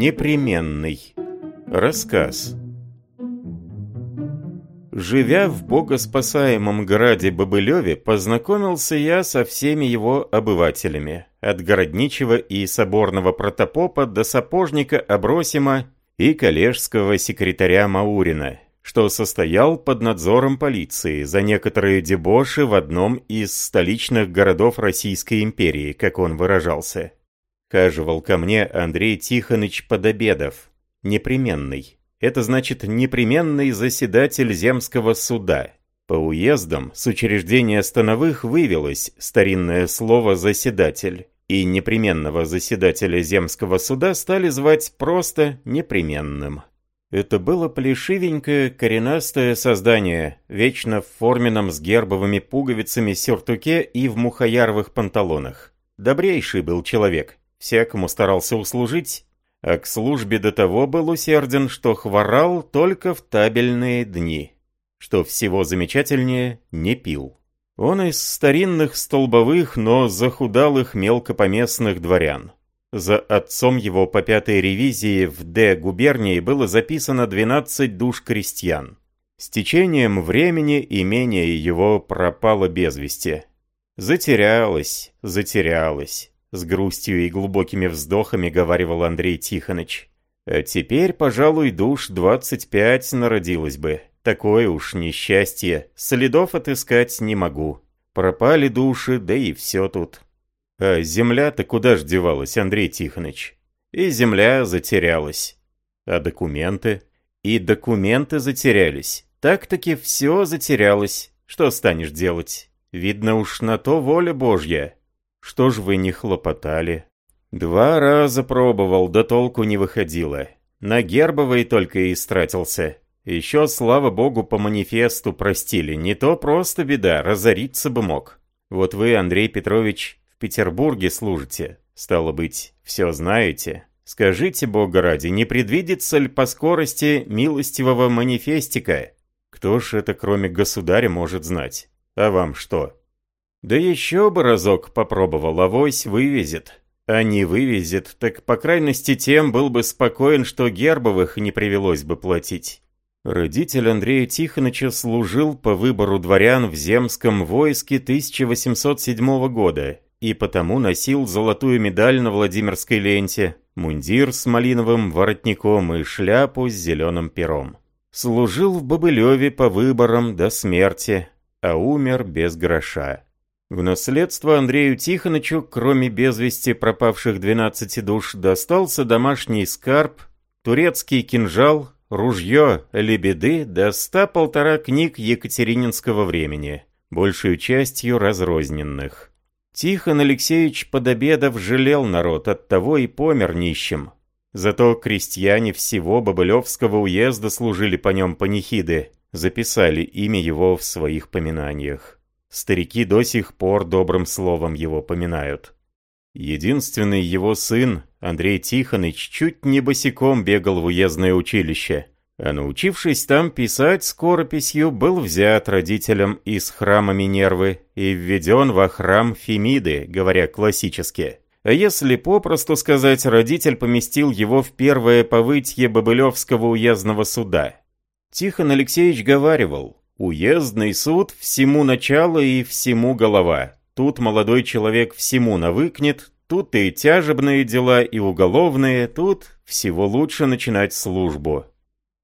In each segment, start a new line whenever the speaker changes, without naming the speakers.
Непременный. Рассказ. Живя в богоспасаемом граде Бобылеве, познакомился я со всеми его обывателями, от городничего и соборного протопопа до сапожника Абросима и коллежского секретаря Маурина, что состоял под надзором полиции за некоторые дебоши в одном из столичных городов Российской империи, как он выражался. Хаживал ко мне Андрей Тихоныч Подобедов, непременный. Это значит непременный заседатель земского суда. По уездам с учреждения становых вывелось старинное слово «заседатель», и непременного заседателя земского суда стали звать просто непременным. Это было плешивенькое, коренастое создание, вечно в форменном с гербовыми пуговицами сюртуке и в мухояровых панталонах. Добрейший был человек, всякому старался услужить, а к службе до того был усерден, что хворал только в табельные дни, что всего замечательнее не пил. Он из старинных столбовых, но захудалых мелкопоместных дворян. За отцом его по пятой ревизии в Д губернии было записано 12 душ крестьян. С течением времени имение его пропало без вести. Затерялось, затерялось. С грустью и глубокими вздохами говаривал Андрей Тихоныч. А теперь, пожалуй, душ 25 народилось бы. Такое уж несчастье. Следов отыскать не могу. Пропали души, да и все тут. А земля-то куда ж девалась, Андрей Тихоныч? И земля затерялась. А документы? И документы затерялись. Так-таки все затерялось. Что станешь делать? Видно уж на то воля Божья. Что ж вы не хлопотали? Два раза пробовал, да толку не выходило. На Гербовой только и истратился. Еще, слава богу, по манифесту простили. Не то просто беда, разориться бы мог. Вот вы, Андрей Петрович, Петербурге служите. Стало быть, все знаете. Скажите, бога ради, не предвидится ли по скорости милостивого манифестика? Кто ж это, кроме государя, может знать? А вам что? Да еще бы разок попробовал, авось вывезет. А не вывезет, так по крайности тем был бы спокоен, что Гербовых не привелось бы платить. Родитель Андрея Тихоновича служил по выбору дворян в земском войске 1807 года и потому носил золотую медаль на Владимирской ленте, мундир с малиновым воротником и шляпу с зеленым пером. Служил в Бобылеве по выборам до смерти, а умер без гроша. В наследство Андрею Тихоновичу, кроме без вести пропавших 12 душ, достался домашний скарб, турецкий кинжал, ружье, лебеды до ста полтора книг екатерининского времени, большую частью разрозненных. Тихон Алексеевич Подобедов жалел народ, от того и помер нищим. Зато крестьяне всего Бобылевского уезда служили по нем панихиды, записали имя его в своих поминаниях. Старики до сих пор добрым словом его поминают. Единственный его сын, Андрей Тихоныч, чуть не босиком бегал в уездное училище, а научившись там писать скорописью, был взят родителям из храма Минервы и введен во храм Фемиды, говоря классически. А если попросту сказать, родитель поместил его в первое повытье Бобылевского уездного суда. Тихон Алексеевич говаривал, Уездный суд всему начало и всему голова. Тут молодой человек всему навыкнет, тут и тяжебные дела, и уголовные, тут всего лучше начинать службу.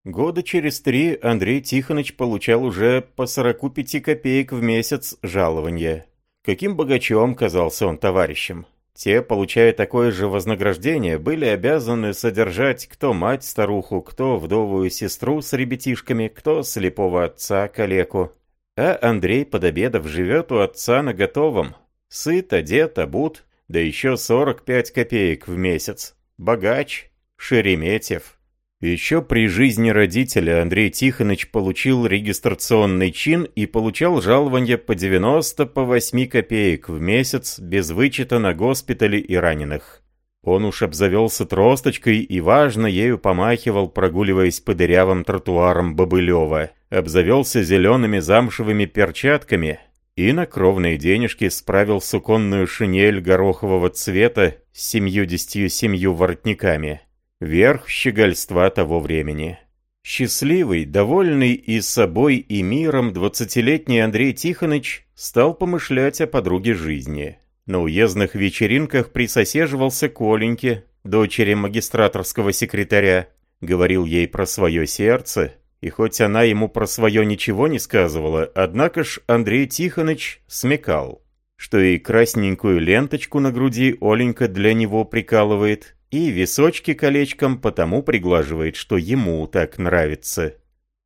Года через три Андрей Тихонович получал уже по 45 копеек в месяц жалования. Каким богачом казался он товарищем. Те, получая такое же вознаграждение, были обязаны содержать кто мать-старуху, кто вдовую сестру с ребятишками, кто слепого отца калеку. А Андрей Подобедов живет у отца на готовом. Сыт, одет, обут, да еще 45 копеек в месяц. Богач, Шереметьев. Еще при жизни родителя Андрей Тихонович получил регистрационный чин и получал жалование по 90 по 8 копеек в месяц без вычета на госпитали и раненых. Он уж обзавелся тросточкой и важно ею помахивал, прогуливаясь по дырявым тротуарам Бобылева, обзавелся зелеными замшевыми перчатками и на кровные денежки справил суконную шинель горохового цвета с семьюдесятью семью воротниками. Верх щегольства того времени. Счастливый, довольный и собой, и миром, двадцатилетний Андрей Тихоныч стал помышлять о подруге жизни. На уездных вечеринках присосеживался к Оленьке, дочери магистраторского секретаря, говорил ей про свое сердце, и хоть она ему про свое ничего не сказывала, однако ж Андрей Тихоныч смекал, что и красненькую ленточку на груди Оленька для него прикалывает, и височки колечком потому приглаживает, что ему так нравится.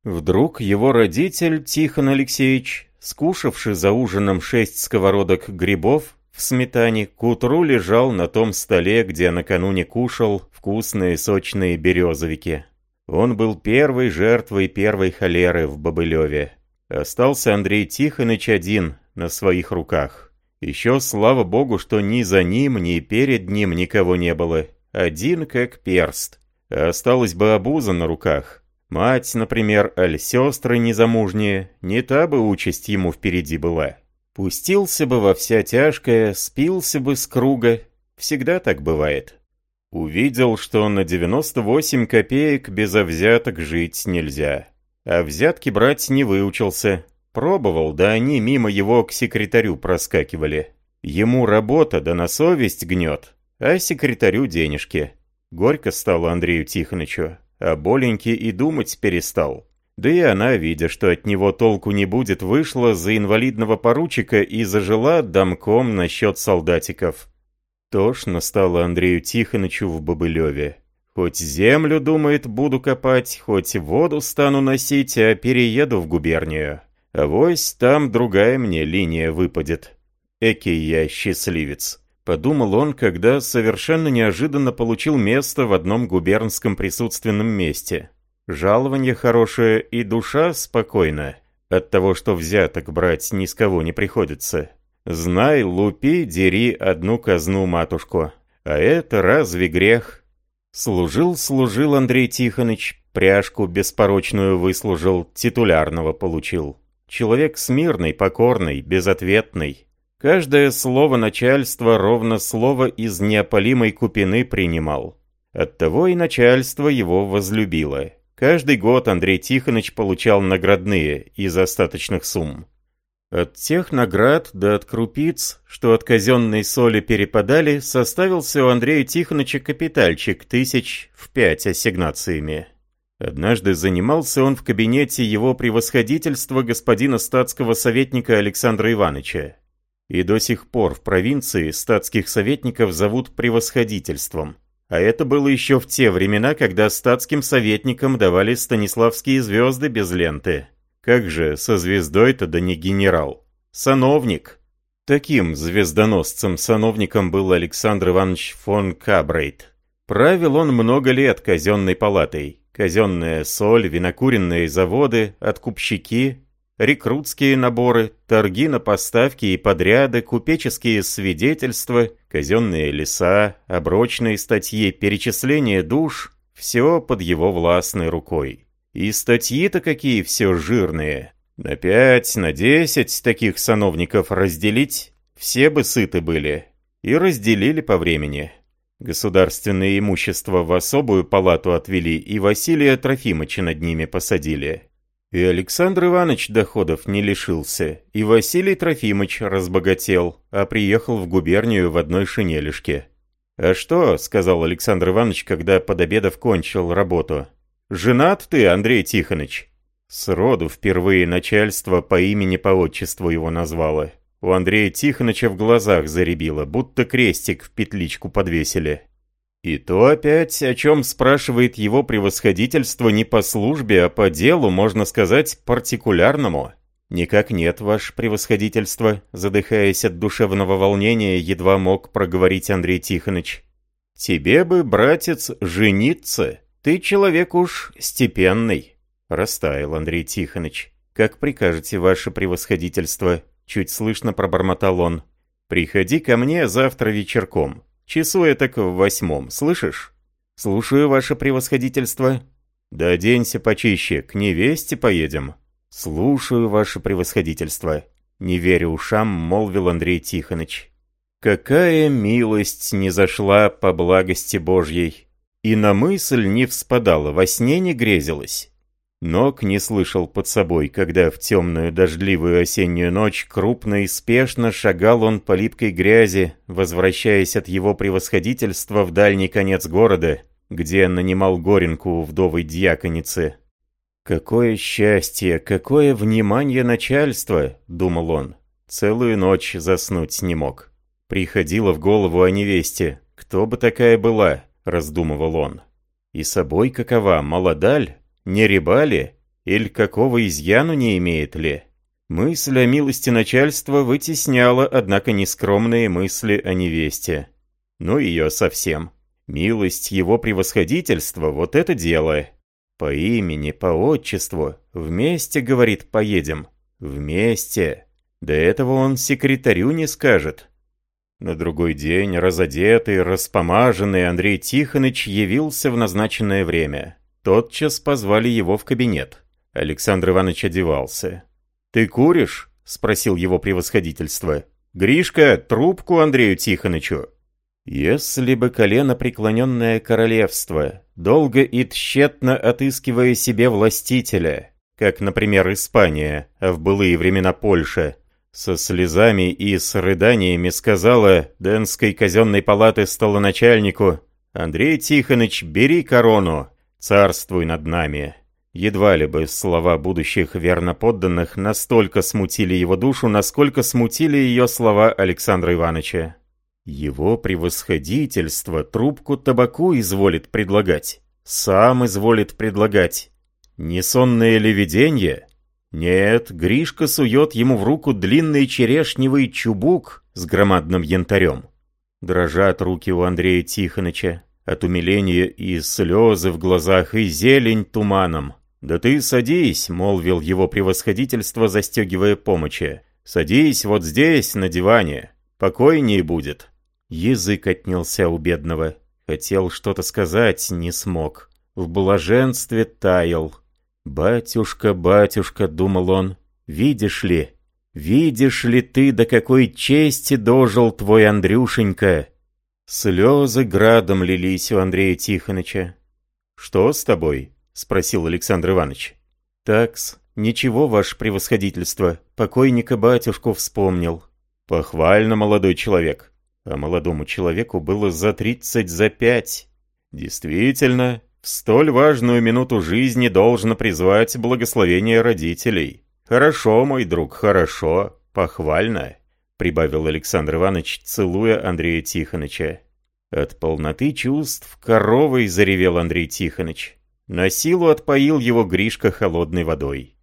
Вдруг его родитель Тихон Алексеевич, скушавший за ужином шесть сковородок грибов, в сметане к утру лежал на том столе, где накануне кушал вкусные сочные березовики. Он был первой жертвой первой холеры в Бобылеве. Остался Андрей Тихоныч один на своих руках. Еще слава богу, что ни за ним, ни перед ним никого не было. Один как перст. осталась бы обуза на руках. Мать, например, аль сестры незамужние, не та бы участь ему впереди была. Пустился бы во вся тяжкое, спился бы с круга. Всегда так бывает. Увидел, что на 98 копеек без взяток жить нельзя. А взятки брать не выучился. Пробовал, да они мимо его к секретарю проскакивали. Ему работа да на совесть гнет, а секретарю денежки. Горько стало Андрею Тихонычу, а боленький и думать перестал. Да и она, видя, что от него толку не будет, вышла за инвалидного поручика и зажила домком насчет солдатиков. Тошно стало Андрею Тихонычу в Бобылеве. Хоть землю, думает, буду копать, хоть воду стану носить, а перееду в губернию. А вось там другая мне линия выпадет. Экий я счастливец. Подумал он, когда совершенно неожиданно получил место в одном губернском присутственном месте. Жалование хорошее и душа спокойна. От того, что взяток брать ни с кого не приходится. Знай, лупи, дери одну казну матушку. А это разве грех? Служил, служил Андрей Тихоныч, пряжку беспорочную выслужил, титулярного получил. Человек смирный, покорный, безответный. Каждое слово начальства ровно слово из неопалимой купины принимал. Оттого и начальство его возлюбило. Каждый год Андрей Тихонович получал наградные из остаточных сумм. От тех наград да от крупиц, что от казенной соли перепадали, составился у Андрея Тихоновича капитальчик тысяч в пять ассигнациями. Однажды занимался он в кабинете его превосходительства господина статского советника Александра Ивановича. И до сих пор в провинции статских советников зовут превосходительством. А это было еще в те времена, когда статским советникам давали станиславские звезды без ленты. Как же со звездой-то да не генерал? Сановник. Таким звездоносцем-сановником был Александр Иванович фон Кабрейт. Правил он много лет казенной палатой. Казенная соль, винокуренные заводы, откупщики, рекрутские наборы, торги на поставки и подряды, купеческие свидетельства, казенные леса, оброчные статьи, перечисление душ – все под его властной рукой. И статьи-то какие все жирные. На пять, на десять таких сановников разделить, все бы сыты были. И разделили по времени. Государственное имущество в особую палату отвели, и Василия Трофимовича над ними посадили. И Александр Иванович доходов не лишился, и Василий Трофимович разбогател, а приехал в губернию в одной шинелишке. «А что?» — сказал Александр Иванович, когда подобедов кончил работу. «Женат ты, Андрей Тихонович?» Сроду впервые начальство по имени по отчеству его назвало. У Андрея Тихоновича в глазах заребило, будто крестик в петличку подвесили. И то опять, о чем спрашивает его превосходительство не по службе, а по делу, можно сказать, партикулярному. «Никак нет, ваше превосходительство», задыхаясь от душевного волнения, едва мог проговорить Андрей Тихонович. «Тебе бы, братец, жениться. Ты человек уж степенный», растаял Андрей Тихонович. «Как прикажете, ваше превосходительство», чуть слышно пробормотал он. «Приходи ко мне завтра вечерком. Часу так в восьмом, слышишь? Слушаю, ваше превосходительство. Да оденься почище, к невесте поедем. «Слушаю, ваше превосходительство», — не веря ушам, молвил Андрей Тихоныч. «Какая милость не зашла по благости Божьей, и на мысль не вспадала, во сне не грезилась». Ног не слышал под собой, когда в темную дождливую осеннюю ночь крупно и спешно шагал он по липкой грязи, возвращаясь от его превосходительства в дальний конец города, где нанимал горенку у вдовой дьяконицы. «Какое счастье, какое внимание начальства!» — думал он. Целую ночь заснуть не мог. Приходило в голову о невесте. «Кто бы такая была?» — раздумывал он. «И собой какова, молодаль?» Не реба ли? Или какого изъяну не имеет ли? Мысль о милости начальства вытесняла, однако, нескромные мысли о невесте. Ну ее совсем. Милость его превосходительства — вот это дело. По имени, по отчеству. Вместе, говорит, поедем. Вместе. До этого он секретарю не скажет. На другой день, разодетый, распомаженный, Андрей Тихоныч явился в назначенное время. Тотчас позвали его в кабинет. Александр Иванович одевался. «Ты куришь?» — спросил его превосходительство. «Гришка, трубку Андрею Тихонычу». Если бы колено преклоненное королевство, долго и тщетно отыскивая себе властителя, как, например, Испания, а в былые времена Польша, со слезами и с рыданиями сказала Денской казенной палаты столоначальнику «Андрей Тихоныч, бери корону, «Царствуй над нами». Едва ли бы слова будущих верноподданных настолько смутили его душу, насколько смутили ее слова Александра Ивановича. Его превосходительство трубку табаку изволит предлагать. Сам изволит предлагать. Несонное ли виденье? Нет, Гришка сует ему в руку длинный черешневый чубук с громадным янтарем. Дрожат руки у Андрея Тихоныча. От умиления и слезы в глазах, и зелень туманом. «Да ты садись», — молвил его превосходительство, застегивая помощи. «Садись вот здесь, на диване. Покойнее будет». Язык отнялся у бедного. Хотел что-то сказать, не смог. В блаженстве таял. «Батюшка, батюшка», — думал он, — «видишь ли, видишь ли ты, до какой чести дожил твой Андрюшенька?» Слезы градом лились у Андрея Тихоныча. «Что с тобой?» — спросил Александр Иванович. «Такс, ничего, ваше превосходительство, покойника батюшку вспомнил». «Похвально, молодой человек». А молодому человеку было за тридцать за пять. Действительно, в столь важную минуту жизни должно призвать благословение родителей. «Хорошо, мой друг, хорошо, похвально» прибавил Александр Иванович, целуя Андрея Тихоныча. От полноты чувств коровой заревел Андрей Тихоныч. На силу отпоил его Гришка холодной водой.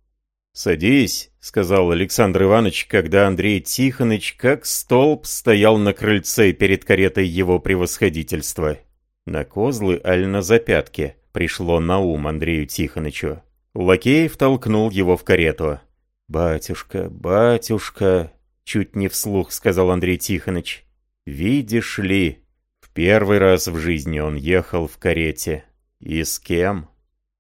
«Садись», — сказал Александр Иванович, когда Андрей Тихоныч как столб стоял на крыльце перед каретой его превосходительства. На козлы аль на запятке пришло на ум Андрею Тихонычу. Лакеев толкнул его в карету. «Батюшка, батюшка», Чуть не вслух сказал Андрей Тихоныч. «Видишь ли, в первый раз в жизни он ехал в карете. И с кем?»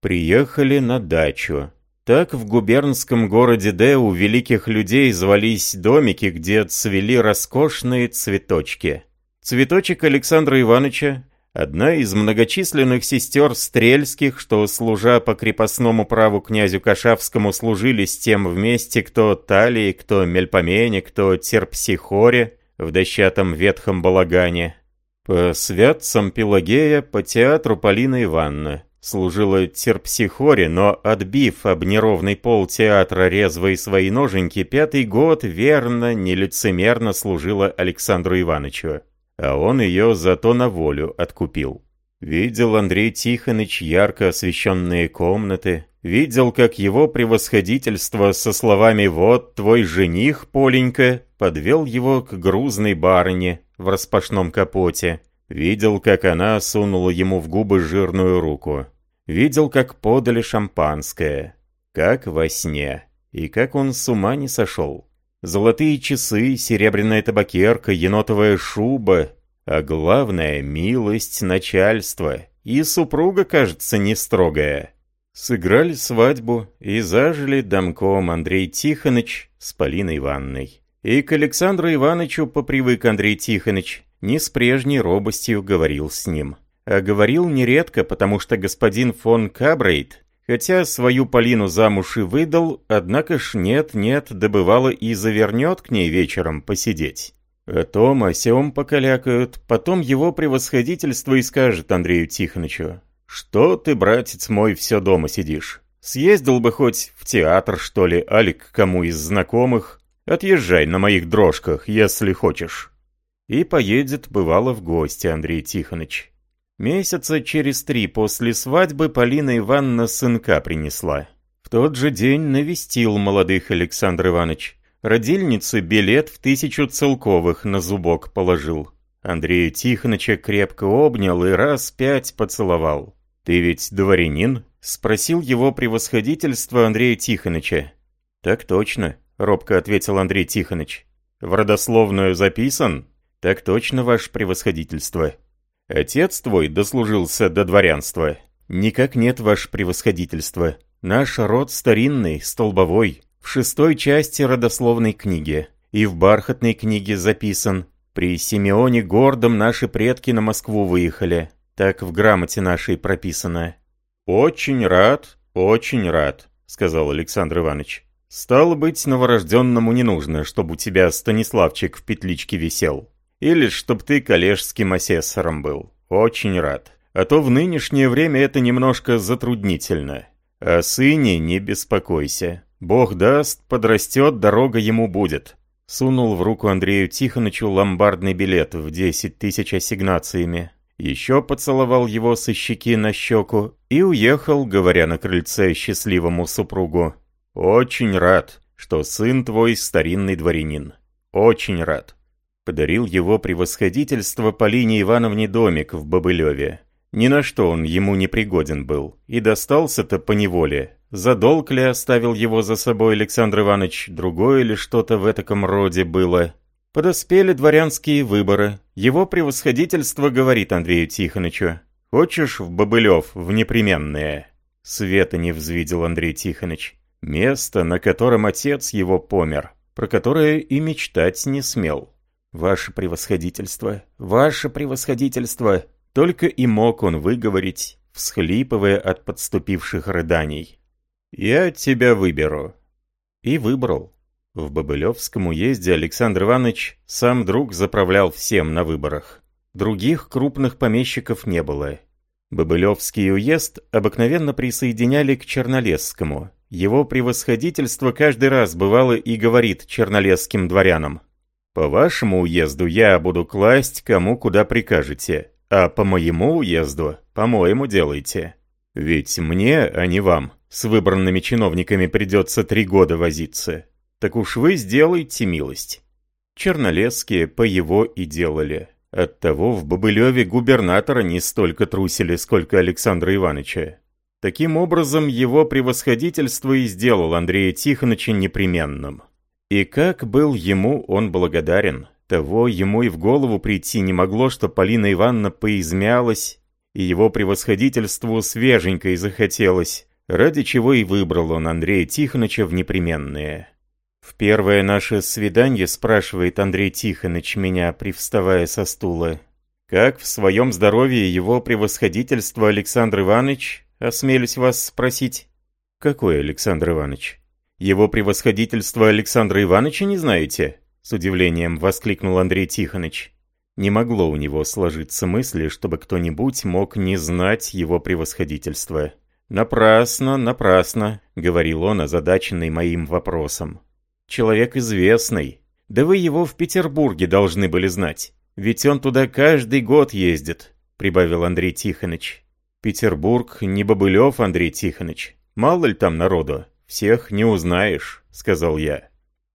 Приехали на дачу. Так в губернском городе Д у великих людей звались домики, где цвели роскошные цветочки. Цветочек Александра Ивановича Одна из многочисленных сестер Стрельских, что, служа по крепостному праву князю Кашавскому, служили с тем вместе, кто Талии, кто Мельпомене, кто Терпсихоре в дощатом ветхом балагане. По святцам Пелагея, по театру Полина Ивановна. Служила Терпсихоре, но, отбив об неровный пол театра резвые свои ноженьки, пятый год верно, нелицемерно служила Александру Ивановичу а он ее зато на волю откупил. Видел Андрей Тихоныч ярко освещенные комнаты, видел, как его превосходительство со словами «Вот твой жених, Поленька», подвел его к грузной барыне в распашном капоте, видел, как она сунула ему в губы жирную руку, видел, как подали шампанское, как во сне, и как он с ума не сошел. Золотые часы, серебряная табакерка, енотовая шуба, а главное — милость начальства. И супруга, кажется, не строгая. Сыграли свадьбу и зажили домком Андрей Тихоныч с Полиной Ивановной. И к Александру Ивановичу попривык Андрей Тихоныч, не с прежней робостью говорил с ним. А говорил нередко, потому что господин фон Кабрейт, хотя свою Полину замуж и выдал, однако ж нет-нет, добывало и завернет к ней вечером посидеть. О том, о сём покалякают, потом его превосходительство и скажет Андрею Тихонычу. «Что ты, братец мой, все дома сидишь? Съездил бы хоть в театр, что ли, али к кому из знакомых? Отъезжай на моих дрожках, если хочешь». И поедет, бывало, в гости Андрей Тихоныч. Месяца через три после свадьбы Полина Ивановна сынка принесла. В тот же день навестил молодых Александр Иванович. Родильнице билет в тысячу целковых на зубок положил. Андрея Тихоныча крепко обнял и раз пять поцеловал. «Ты ведь дворянин?» — спросил его превосходительство Андрея Тихоныча. «Так точно», — робко ответил Андрей Тихоныч. «В родословную записан?» «Так точно, ваше превосходительство». «Отец твой дослужился до дворянства?» «Никак нет, ваше превосходительство. Наш род старинный, столбовой, в шестой части родословной книги. И в бархатной книге записан. При Симеоне Гордом наши предки на Москву выехали. Так в грамоте нашей прописано. «Очень рад, очень рад», — сказал Александр Иванович. «Стало быть, новорожденному не нужно, чтобы у тебя Станиславчик в петличке висел. Или чтоб ты коллежским асессором был. Очень рад. А то в нынешнее время это немножко затруднительно. О сыне не беспокойся. Бог даст, подрастет, дорога ему будет». Сунул в руку Андрею Тихонычу ломбардный билет в 10 тысяч ассигнациями еще поцеловал его со щеки на щеку и уехал, говоря на крыльце счастливому супругу. «Очень рад, что сын твой старинный дворянин. Очень рад». Подарил его превосходительство Полине Ивановне домик в Бобылеве. Ни на что он ему не пригоден был, и достался-то по неволе. Долг ли оставил его за собой Александр Иванович, другое ли что-то в этаком роде было. Подоспели дворянские выборы. Его превосходительство говорит Андрею Тихонычу. «Хочешь в Бобылев, в непременное?» Света не взвидел Андрей Тихоныч. Место, на котором отец его помер, про которое и мечтать не смел. «Ваше превосходительство, ваше превосходительство!» Только и мог он выговорить, всхлипывая от подступивших рыданий. «Я тебя выберу». И выбрал. В Бобылевском уезде Александр Иванович сам друг заправлял всем на выборах. Других крупных помещиков не было. Бобылевский уезд обыкновенно присоединяли к Чернолесскому. Его превосходительство каждый раз бывало и говорит чернолесским дворянам. «По вашему уезду я буду класть, кому куда прикажете, а по моему уезду, по-моему, делайте. Ведь мне, а не вам, с выбранными чиновниками придется три года возиться. Так уж вы сделайте милость. Чернолесские по его и делали. Оттого в Бобылеве губернатора не столько трусили, сколько Александра Ивановича. Таким образом, его превосходительство и сделал Андрея Тихоновича непременным. И как был ему он благодарен, того ему и в голову прийти не могло, что Полина Ивановна поизмялась, и его превосходительству свеженькой захотелось, ради чего и выбрал он Андрея Тихоновича в непременные. В первое наше свидание спрашивает Андрей Тихоныч меня, привставая со стула. Как в своем здоровье его превосходительство Александр Иванович, осмелюсь вас спросить? Какой Александр Иванович? Его превосходительство Александра Ивановича не знаете? С удивлением воскликнул Андрей Тихоныч. Не могло у него сложиться мысли, чтобы кто-нибудь мог не знать его превосходительства. «Напрасно, напрасно», — говорил он, озадаченный моим вопросом. Человек известный. Да вы его в Петербурге должны были знать. Ведь он туда каждый год ездит», — прибавил Андрей Тихоныч. «Петербург не Бобылев, Андрей Тихоныч. Мало ли там народу. Всех не узнаешь», — сказал я.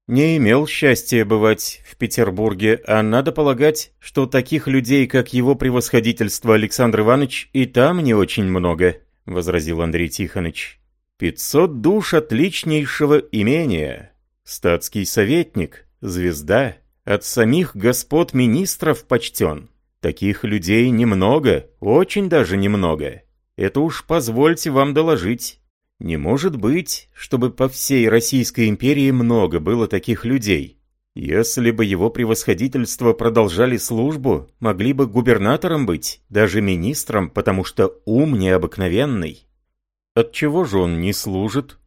Не имел счастья бывать в Петербурге, а надо полагать, что таких людей, как его превосходительство Александр Иванович, и там не очень много, — возразил Андрей Тихоныч. «Пятьсот душ отличнейшего имения, Статский советник, звезда, от самих господ министров почтен. Таких людей немного, очень даже немного. Это уж позвольте вам доложить. Не может быть, чтобы по всей Российской империи много было таких людей. Если бы его превосходительство продолжали службу, могли бы губернатором быть, даже министром, потому что ум необыкновенный. Отчего же он не служит?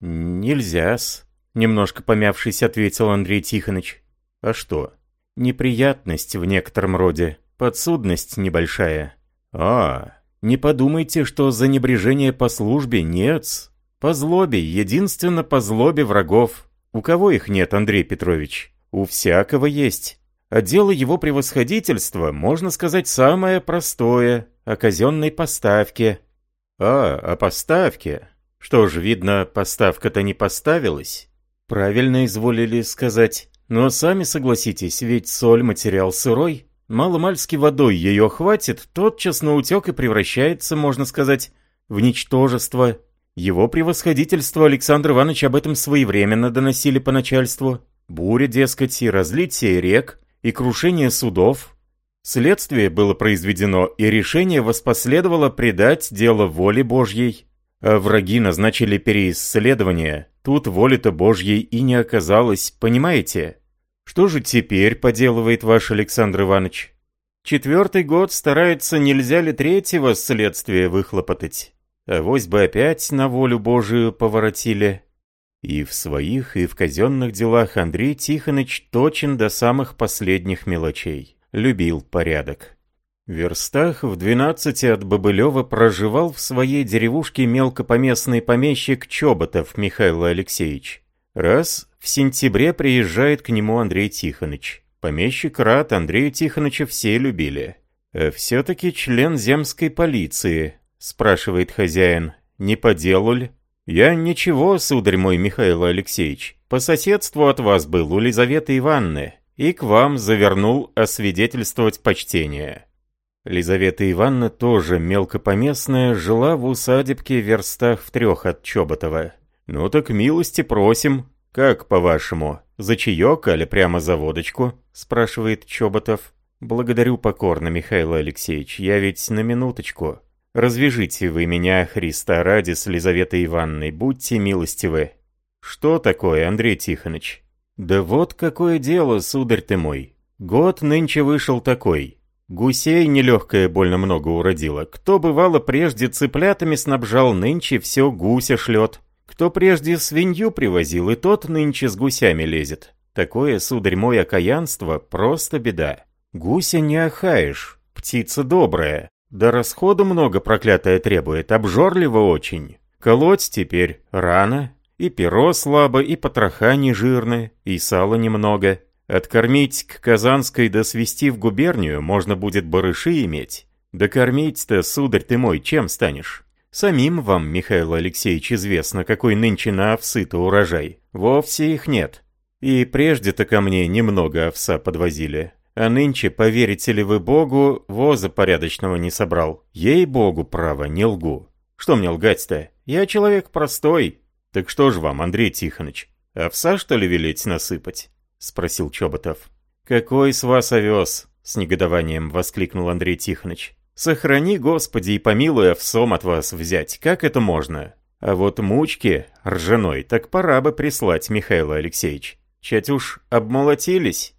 Нельзя-с, немножко помявшись, ответил Андрей Тихонович. А что? Неприятность в некотором роде, подсудность небольшая. А, не подумайте, что за небрежение по службе нет. По злобе, единственно по злобе врагов. У кого их нет, Андрей Петрович? У всякого есть. А дело его превосходительства, можно сказать, самое простое, о казенной поставке. А, о поставке? Что ж, видно, поставка-то не поставилась. Правильно изволили сказать. Но сами согласитесь, ведь соль материал сырой. Маломальски водой ее хватит, тотчас на утек и превращается, можно сказать, в ничтожество. Его превосходительство Александр Иванович об этом своевременно доносили по начальству. Буря, дескать, и разлитие рек, и крушение судов. Следствие было произведено, и решение воспоследовало предать дело воле Божьей. А враги назначили переисследование. Тут воли-то Божьей и не оказалось, понимаете? Что же теперь поделывает ваш Александр Иванович? Четвертый год старается, нельзя ли третьего следствия выхлопотать. А бы опять на волю Божию поворотили. И в своих, и в казенных делах Андрей Тихоныч точен до самых последних мелочей. Любил порядок. В верстах в двенадцати от Бобылева проживал в своей деревушке мелкопоместный помещик Чоботов Михаил Алексеевич. Раз в сентябре приезжает к нему Андрей Тихоныч. Помещик рад, Андрея Тихоныча все любили. «А «Все-таки член земской полиции», — спрашивает хозяин. «Не по делу ли?» «Я ничего, сударь мой Михаил Алексеевич. По соседству от вас был у Лизаветы Ивановны, и к вам завернул освидетельствовать почтение». Лизавета Ивановна, тоже мелкопоместная, жила в усадебке верстах в трех от Чоботова. «Ну так милости просим», «Как, по-вашему, за чаек, али прямо за водочку?» — спрашивает Чоботов. «Благодарю покорно, Михаил Алексеевич, я ведь на минуточку. Развяжите вы меня, Христа ради, с Лизаветой Ивановной, будьте милостивы». «Что такое, Андрей Тихонович?» «Да вот какое дело, сударь ты мой. Год нынче вышел такой. Гусей нелегкое больно много уродило. Кто бывало прежде цыплятами снабжал, нынче все гуся шлет. Кто прежде свинью привозил, и тот нынче с гусями лезет. Такое, сударь мой, окаянство — просто беда. Гуся не охаешь, птица добрая. Да расходу много проклятая требует, обжорлива очень. Колоть теперь рано, и перо слабо, и потроха не жирные, и сала немного. Откормить к Казанской да свести в губернию можно будет барыши иметь. Да кормить-то, сударь ты мой, чем станешь? Самим вам, Михаил Алексеевич, известно, какой нынче на овсы-то урожай. Вовсе их нет. И прежде-то ко мне немного овса подвозили. А нынче, поверите ли вы Богу, воза порядочного не собрал. Ей-богу, право, не лгу. Что мне лгать-то? Я человек простой. Так что ж вам, Андрей Тихонович, овса, что ли, велеть насыпать? Спросил Чоботов. Какой с вас овес? С негодованием воскликнул Андрей Тихонович. Сохрани, Господи, и помилуй овсом от вас взять, как это можно? А вот мучки ржаной так пора бы прислать, Михаил Алексеевич. Чать уж обмолотились.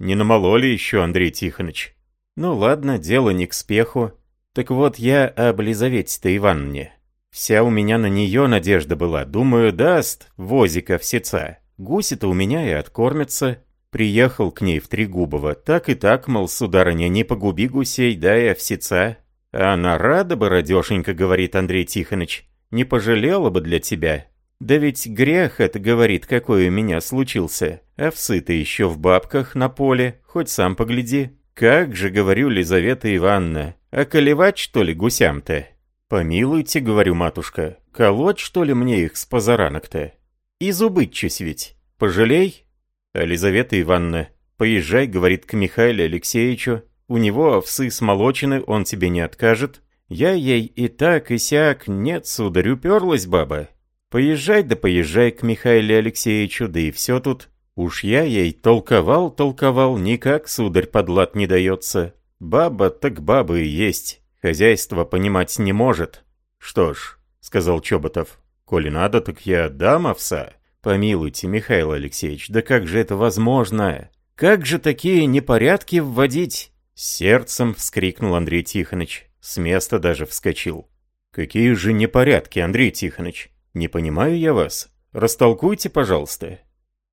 Не намололи еще, Андрей Тихонович. Ну ладно, дело не к спеху. Так вот, я об Лизавете-то Ивановне. Вся у меня на нее надежда была. Думаю, даст возика всеца. Гуси-то у меня и откормятся. Приехал к ней в Трегубово. Так и так, мол, сударыня, не погуби гусей, дай овсеца. А она рада бы, радешенька, говорит Андрей Тихонович. Не пожалела бы для тебя. Да ведь грех это, говорит, какой у меня случился. Овсы-то еще в бабках на поле, хоть сам погляди. Как же, говорю, Лизавета Ивановна, околевать, что ли, гусям-то? Помилуйте, говорю, матушка, колоть, что ли, мне их с позаранок-то? И зубытчись ведь. Пожалей, Елизавета Ивановна, поезжай, говорит к Михаилу Алексеевичу, у него овсы смолочены, он тебе не откажет. Я ей и так, и сяк, нет, сударь, уперлась баба. Поезжай да поезжай к Михаилу Алексеевичу, да и все тут. Уж я ей толковал, толковал, никак, сударь, под лад не дается. Баба так баба и есть, хозяйство понимать не может. Что ж, сказал Чоботов, Коли надо, так я дам овса. Помилуйте, Михаил Алексеевич, да как же это возможно? Как же такие непорядки вводить? Сердцем вскрикнул Андрей Тихонович. С места даже вскочил. Какие же непорядки, Андрей Тихонович? Не понимаю я вас. Растолкуйте, пожалуйста.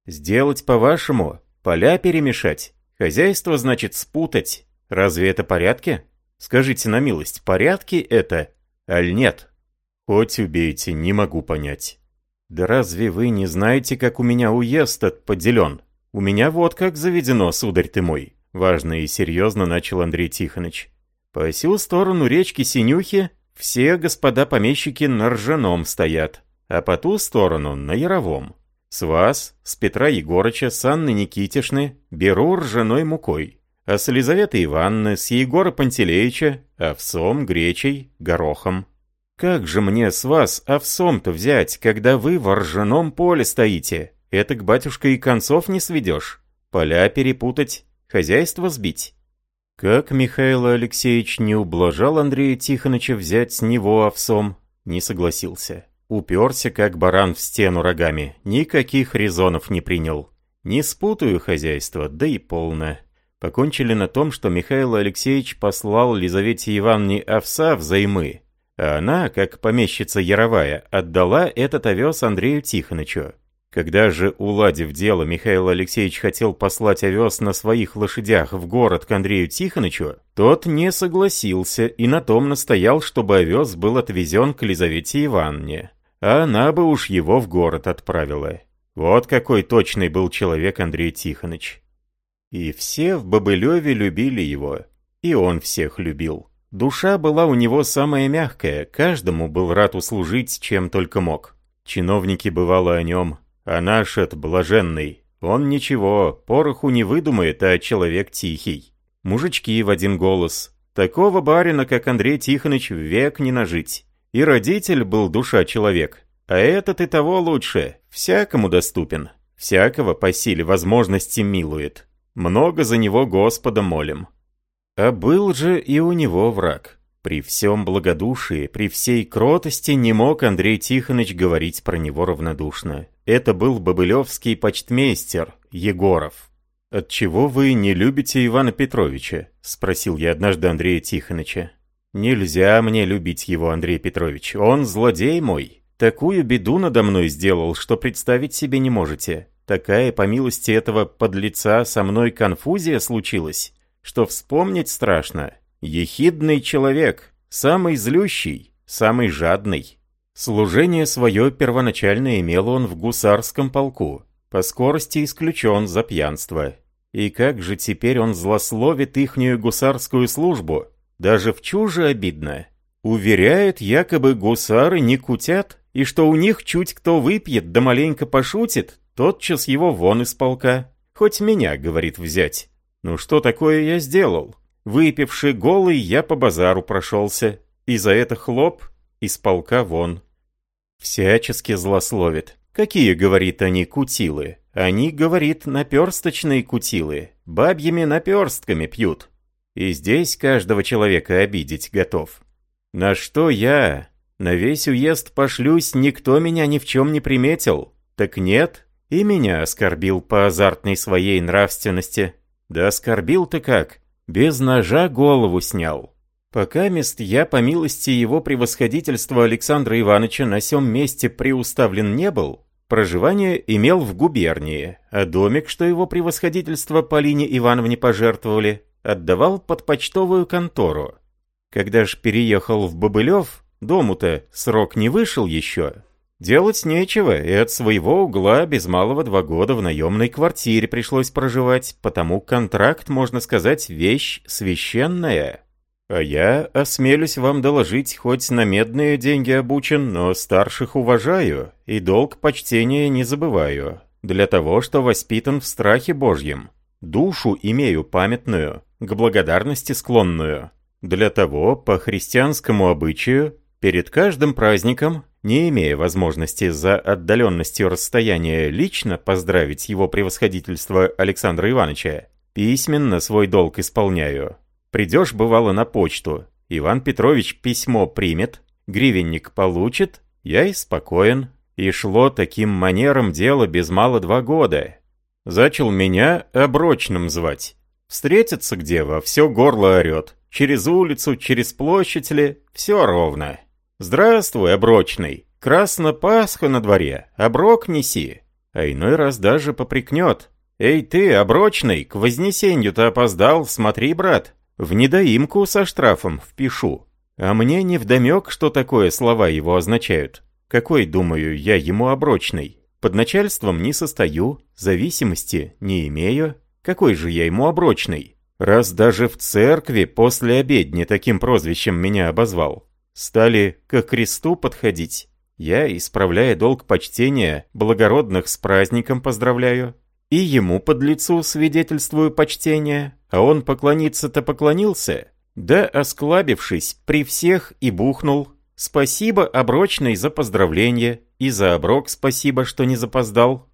Сделать по-вашему, поля перемешать. Хозяйство значит спутать. Разве это порядки? Скажите на милость, порядки это, аль нет? Хоть убейте, не могу понять. Да разве вы не знаете, как у меня уезд поделен? У меня вот как заведено, сударь ты мой. Важно и серьезно начал Андрей Тихонович. По сю сторону речки Синюхи все господа помещики на ржаном стоят, а по ту сторону на яровом. С вас, с Петра Егорыча, с Анны Никитишны беру ржаной мукой, а с Елизаветы Ивановны, с Егора Пантелеича, овсом, гречей, горохом. Как же мне с вас овсом-то взять, когда вы в ржаном поле стоите? Это к батюшка и концов не сведешь. Поля перепутать, хозяйство сбить. Как Михаил Алексеевич не ублажал Андрея Тихоновича взять с него овсом, не согласился. Уперся, как баран в стену рогами, никаких резонов не принял. Не спутаю хозяйство, да и полно. Покончили на том, что Михаил Алексеевич послал Лизавете Ивановне овса взаймы, а она, как помещица Яровая, отдала этот овес Андрею Тихоновичу. Когда же, уладив дело, Михаил Алексеевич хотел послать овес на своих лошадях в город к Андрею Тихоновичу, тот не согласился и на том настоял, чтобы овес был отвезен к Лизавете Ивановне, а она бы уж его в город отправила. Вот какой точный был человек Андрей Тихонович. И все в Бобылеве любили его, и он всех любил. Душа была у него самая мягкая, каждому был рад услужить, чем только мог. Чиновники бывало о нем, а наш от блаженный. Он ничего, пороху не выдумает, а человек тихий. Мужички в один голос. Такого барина, как Андрей Тихонович, век не нажить. И родитель был душа человек. А этот и того лучше, всякому доступен. Всякого по силе возможности милует. Много за него Господа молим. А был же и у него враг. При всем благодушии, при всей кротости не мог Андрей Тихонович говорить про него равнодушно. Это был бобылевский почтмейстер, Егоров. «Отчего вы не любите Ивана Петровича?» — спросил я однажды Андрея Тихоновича. «Нельзя мне любить его, Андрей Петрович. Он злодей мой. Такую беду надо мной сделал, что представить себе не можете. Такая, по милости этого подлеца, со мной конфузия случилась что вспомнить страшно. Ехидный человек, самый злющий, самый жадный. Служение свое первоначально имел он в гусарском полку, по скорости исключен за пьянство. И как же теперь он злословит ихнюю гусарскую службу? Даже в чуже обидно. Уверяет, якобы гусары не кутят, и что у них чуть кто выпьет да маленько пошутит, тотчас его вон из полка. Хоть меня, говорит, взять. Ну что такое я сделал? Выпивший голый, я по базару прошелся. И за это хлоп из полка вон. Всячески злословит. Какие, говорит они, кутилы? Они, говорит, наперсточные кутилы. Бабьими наперстками пьют. И здесь каждого человека обидеть готов. На что я? На весь уезд пошлюсь, никто меня ни в чем не приметил. Так нет, и меня оскорбил по азартной своей нравственности. Да оскорбил ты как, без ножа голову снял. Пока мест я, по милости его превосходительства Александра Ивановича, на сём месте приуставлен не был, проживание имел в губернии, а домик, что его превосходительство Полине Ивановне пожертвовали, отдавал под почтовую контору. Когда ж переехал в Бобылев, дому-то срок не вышел еще, Делать нечего, и от своего угла без малого два года в наемной квартире пришлось проживать, потому контракт, можно сказать, вещь священная. А я осмелюсь вам доложить, хоть на медные деньги обучен, но старших уважаю, и долг почтения не забываю, для того, что воспитан в страхе Божьем. Душу имею памятную, к благодарности склонную. Для того, по христианскому обычаю, перед каждым праздником не имея возможности за отдаленностью расстояния лично поздравить его превосходительство Александра Ивановича, письменно свой долг исполняю. Придешь, бывало, на почту, Иван Петрович письмо примет, гривенник получит Я и спокоен. И шло таким манером дело без мало два года. Зачал меня оброчным звать. Встретиться где во все горло орет. Через улицу, через площадь ли, все ровно. Здравствуй, оброчный. Красно Пасха на дворе, оброк неси. А иной раз даже попрекнет. Эй ты, оброчный, к вознесенью-то опоздал, смотри, брат. В недоимку со штрафом впишу. А мне не вдомек, что такое слова его означают. Какой, думаю, я ему оброчный? Под начальством не состою, зависимости не имею. Какой же я ему оброчный? Раз даже в церкви после обедни таким прозвищем меня обозвал. Стали к кресту подходить. Я, исправляя долг почтения, благородных с праздником поздравляю. И ему под лицу свидетельствую почтение, а он поклониться-то поклонился, да, осклабившись, при всех и бухнул. Спасибо оброчной за поздравление, и за оброк спасибо, что не запоздал.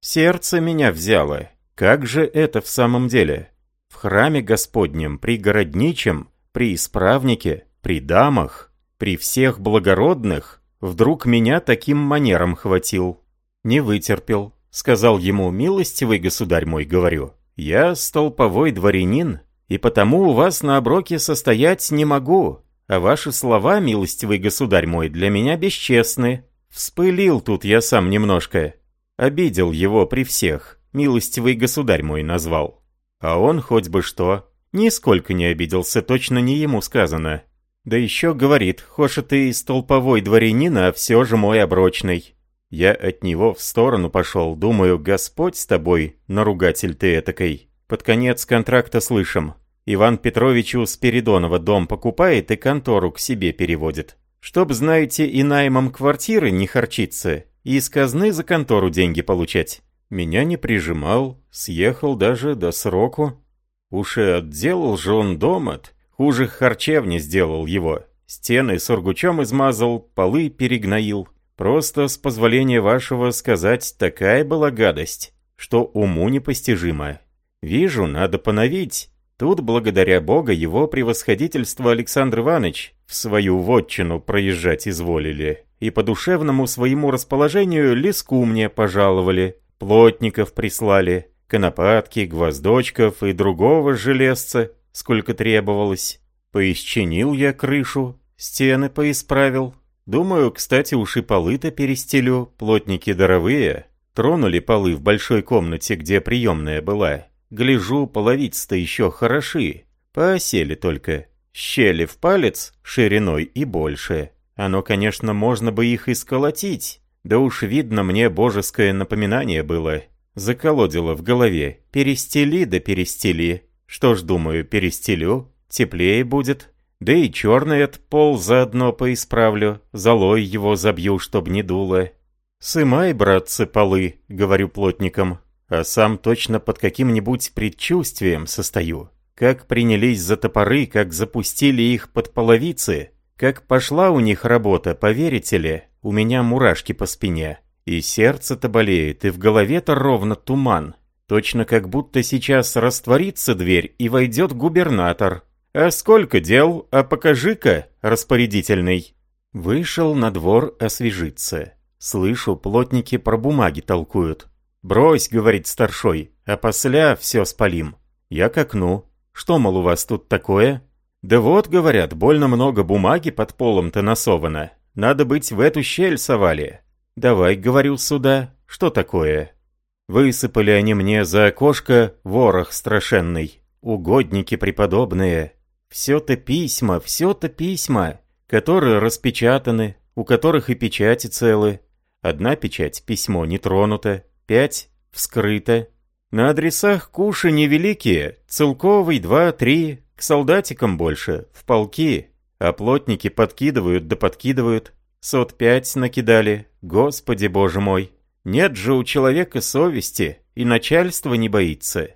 Сердце меня взяло. Как же это в самом деле? В храме Господнем, при городничем, при исправнике, при дамах, при всех благородных, вдруг меня таким манером хватил. Не вытерпел. Сказал ему, милостивый государь мой, говорю, я столповой дворянин, и потому у вас на оброке состоять не могу, а ваши слова, милостивый государь мой, для меня бесчестны. Вспылил тут я сам немножко. Обидел его при всех, милостивый государь мой назвал. А он хоть бы что, нисколько не обиделся, точно не ему сказано. Да еще говорит, хошь ты и столповой дворянин, а все же мой оброчный. Я от него в сторону пошел, думаю, Господь с тобой, наругатель ты этакой. Под конец контракта слышим. Иван Петрович у Спиридонова дом покупает и контору к себе переводит. Чтоб, знаете, и наймом квартиры не харчиться, и из казны за контору деньги получать. Меня не прижимал, съехал даже до сроку. Уж и отделал же он дом от, хуже харчевни сделал его. Стены сургучом измазал, полы перегноил. Просто, с позволения вашего сказать, такая была гадость, что уму непостижимо. Вижу, надо поновить. Тут, благодаря Бога, его превосходительство Александр Иванович в свою вотчину проезжать изволили. И по душевному своему расположению леску мне пожаловали, плотников прислали, конопатки, гвоздочков и другого железца, сколько требовалось. Поисчинил я крышу, стены поисправил, Думаю, кстати, уж и полы-то перестелю, плотники даровые. Тронули полы в большой комнате, где приемная была. Гляжу, половиц-то еще хороши. Поосели только. Щели в палец, шириной и больше. Оно, конечно, можно бы их и сколотить. Да уж видно мне божеское напоминание было. Заколодило в голове. Перестели да перестели. Что ж, думаю, перестелю. Теплее будет. Да и черный этот пол заодно поисправлю, золой его забью, чтоб не дуло. «Сымай, братцы, полы», — говорю плотникам, а сам точно под каким-нибудь предчувствием состою. Как принялись за топоры, как запустили их под половицы, как пошла у них работа, поверите ли, у меня мурашки по спине. И сердце-то болеет, и в голове-то ровно туман. Точно как будто сейчас растворится дверь и войдет губернатор, «А сколько дел? А покажи-ка, распорядительный!» Вышел на двор освежиться. Слышу, плотники про бумаги толкуют. «Брось», — говорит старшой, — «а после все спалим». Я к окну. «Что, мол, у вас тут такое?» «Да вот, — говорят, — больно много бумаги под полом-то насовано. Надо быть, в эту щель совали». «Давай, — говорю, — сюда. Что такое?» Высыпали они мне за окошко ворох страшенный. Угодники преподобные. Все-то письма, все-то письма, которые распечатаны, у которых и печати целы. Одна печать, письмо не тронуто, пять вскрыто. На адресах куши невеликие, целковый, два, три, к солдатикам больше, в полки. А плотники подкидывают да подкидывают. Сот пять накидали, господи боже мой. Нет же у человека совести, и начальство не боится.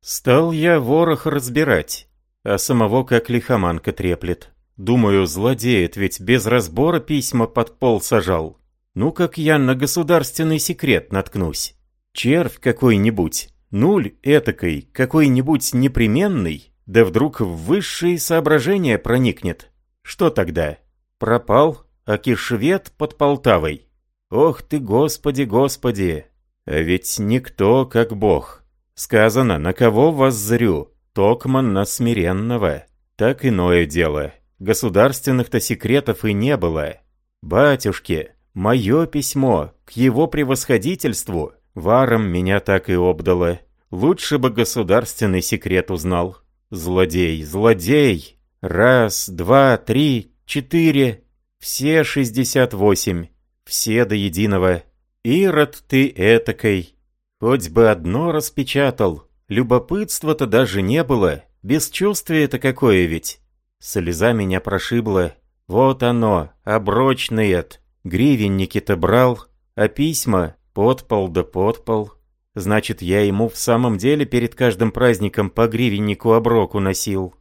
Стал я ворох разбирать а самого как лихоманка треплет. Думаю, злодеет, ведь без разбора письма под пол сажал. Ну как я на государственный секрет наткнусь. Червь какой-нибудь, нуль этакой, какой-нибудь непременный, да вдруг в высшие соображения проникнет. Что тогда? Пропал? аки швед под Полтавой. Ох ты, Господи, Господи! А ведь никто, как Бог. Сказано, на кого воззрю, токман на смиренного. Так иное дело. Государственных-то секретов и не было. Батюшки, мое письмо к его превосходительству варом меня так и обдало. Лучше бы государственный секрет узнал. Злодей, злодей! Раз, два, три, четыре. Все шестьдесят восемь. Все до единого. Ирод ты этакой. Хоть бы одно распечатал. Любопытства-то даже не было. Бесчувствие-то какое ведь. Слеза меня прошибла. Вот оно, оброчный Гривенники-то брал, а письма подпол да подпол. Значит, я ему в самом деле перед каждым праздником по гривеннику оброку носил.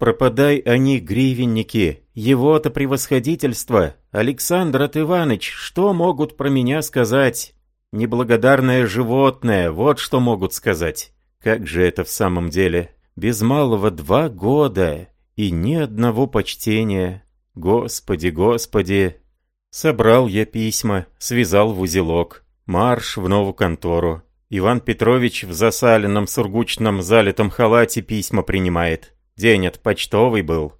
Пропадай они, гривенники, его-то превосходительство. Александр от Иваныч, что могут про меня сказать? Неблагодарное животное, вот что могут сказать. Как же это в самом деле? Без малого два года и ни одного почтения. Господи, господи. Собрал я письма, связал в узелок. Марш в новую контору. Иван Петрович в засаленном сургучном залитом халате письма принимает. День от почтовый был.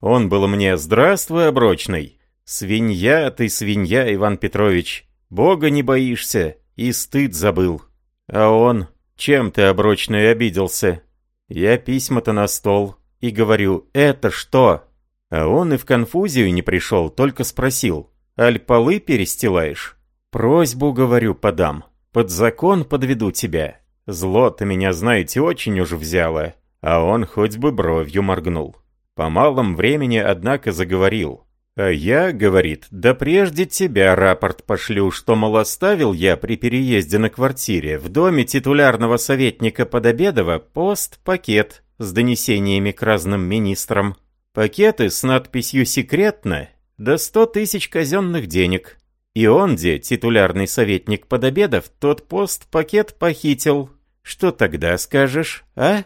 Он был мне «Здравствуй, оброчный». «Свинья ты, свинья, Иван Петрович. Бога не боишься и стыд забыл». А он «Чем ты, оброчный, обиделся?» Я письма-то на стол и говорю «Это что?» А он и в конфузию не пришел, только спросил «Аль полы перестилаешь?» «Просьбу, говорю, подам». Под закон подведу тебя. Зло-то меня, знаете, очень уж взяло. А он хоть бы бровью моргнул. По малом времени, однако, заговорил. А я, говорит, да прежде тебя рапорт пошлю, что, мол, оставил я при переезде на квартире в доме титулярного советника Подобедова пост-пакет с донесениями к разным министрам. Пакеты с надписью «Секретно» до сто тысяч казенных денег. И он, где титулярный советник Подобедов, тот пост-пакет похитил. Что тогда скажешь, а?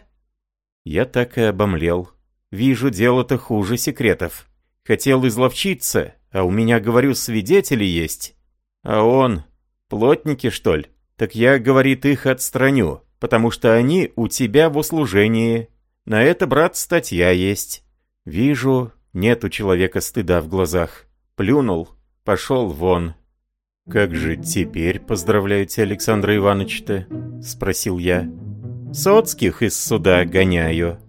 Я так и обомлел. Вижу, дело-то хуже секретов. Хотел изловчиться, а у меня, говорю, свидетели есть. А он... Плотники, что ли? Так я, говорит, их отстраню, потому что они у тебя в услужении. На это, брат, статья есть. Вижу, нет у человека стыда в глазах. Плюнул, пошел вон. «Как же теперь поздравляете Александра Ивановича-то?» — спросил я. «Соцких из суда гоняю»,